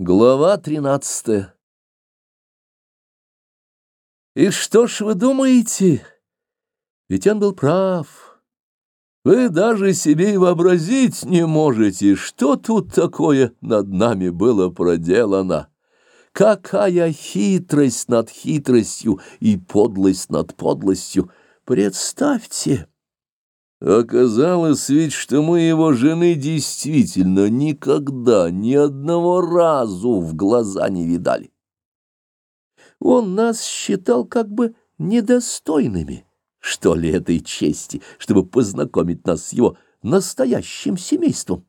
Глава тринадцатая И что ж вы думаете? Ведь он был прав. Вы даже себе и вообразить не можете, что тут такое над нами было проделано. Какая хитрость над хитростью и подлость над подлостью. Представьте! Оказалось ведь, что мы его жены действительно никогда, ни одного разу в глаза не видали. Он нас считал как бы недостойными, что ли, этой чести, чтобы познакомить нас с его настоящим семейством.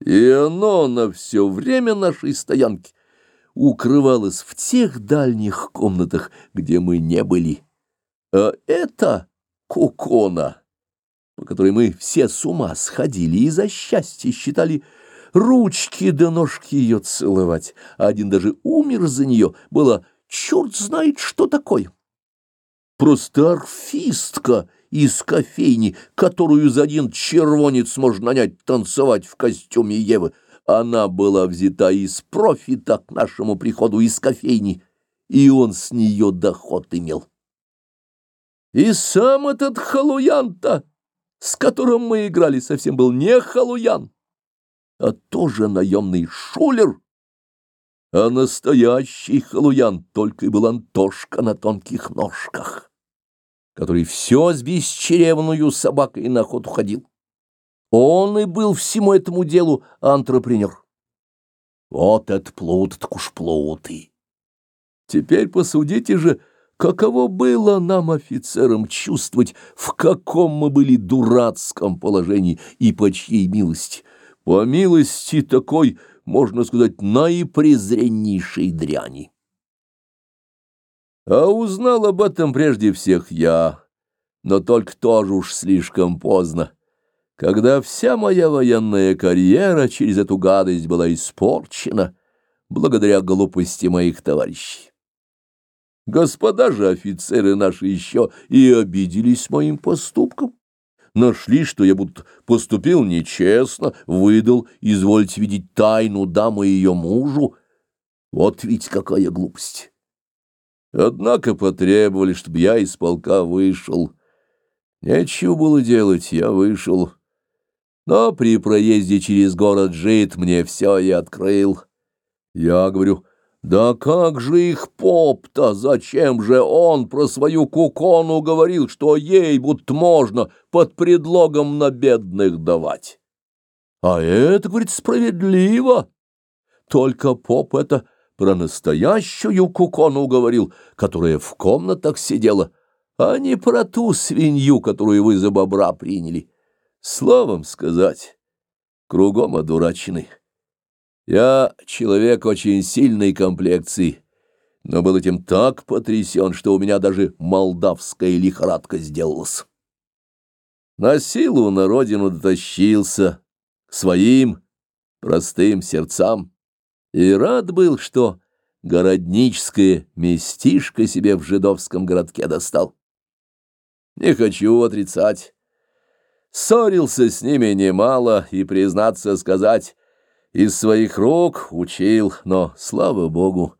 И оно на все время нашей стоянки укрывалось в тех дальних комнатах, где мы не были. А это кукона по которой мы все с ума сходили и за счастье считали ручки да ножки ее целовать, а один даже умер за нее, было черт знает что такое. Просто орфистка из кофейни, которую за один червонец можно нанять танцевать в костюме Евы. Она была взята из профита к нашему приходу из кофейни, и он с нее доход имел. И сам этот халуян-то с которым мы играли, совсем был не халуян, а тоже наемный шулер. А настоящий халуян только и был Антошка на тонких ножках, который все с бесчеревную собакой на охоту ходил. Он и был всему этому делу антрепренер. Вот это плут, так уж плуты. Теперь посудите же, Каково было нам, офицерам, чувствовать, в каком мы были дурацком положении и по чьей милости? По милости такой, можно сказать, наипрезреннейшей дряни. А узнал об этом прежде всех я, но только тоже уж слишком поздно, когда вся моя военная карьера через эту гадость была испорчена благодаря глупости моих товарищей. Господа же офицеры наши еще и обиделись моим поступком. Нашли, что я будто поступил нечестно, выдал, извольте видеть тайну дамы ее мужу. Вот ведь какая глупость. Однако потребовали, чтобы я из полка вышел. Нечего было делать, я вышел. Но при проезде через город жит мне все и открыл. Я говорю, да как же их поп-то? Зачем же он про свою кукону говорил, что ей будто можно под предлогом на бедных давать? А это, говорит, справедливо. Только поп это про настоящую кукону говорил, которая в комнатах сидела, а не про ту свинью, которую вы за бобра приняли. Словом сказать, кругом одурачены. Я человек очень сильной комплекции, но был этим так потрясен, что у меня даже молдавская лихорадка сделалась. На силу на родину дотащился к своим простым сердцам и рад был, что городническое местишко себе в жидовском городке достал. Не хочу отрицать. Ссорился с ними немало и, признаться сказать, из своих рук учил, но, слава богу,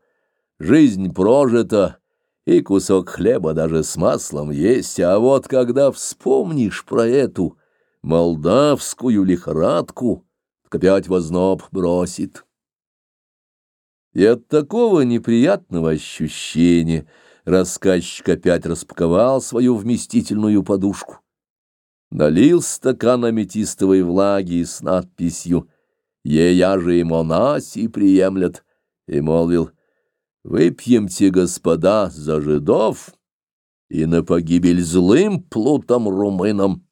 жизнь прожита, и кусок хлеба даже с маслом есть, а вот когда вспомнишь про эту молдавскую лихорадку, так опять возноб бросит. И от такого неприятного ощущения рассказчик опять распаковал свою вместительную подушку, налил стакан аметистовой влаги с надписью ея же и монаси приемлет, и молвил, «Выпьемте, господа, за жидов и на погибель злым плутом-румынам».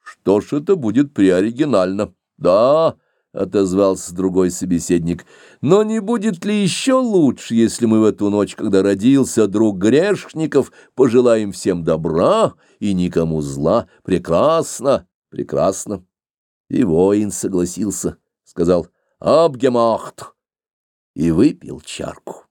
«Что ж это будет приоригинально?» «Да», — отозвался другой собеседник, «но не будет ли еще лучше, если мы в эту ночь, когда родился друг грешников, пожелаем всем добра и никому зла? Прекрасно, прекрасно». И воин согласился сказал «Абгемахт» и выпил чарку.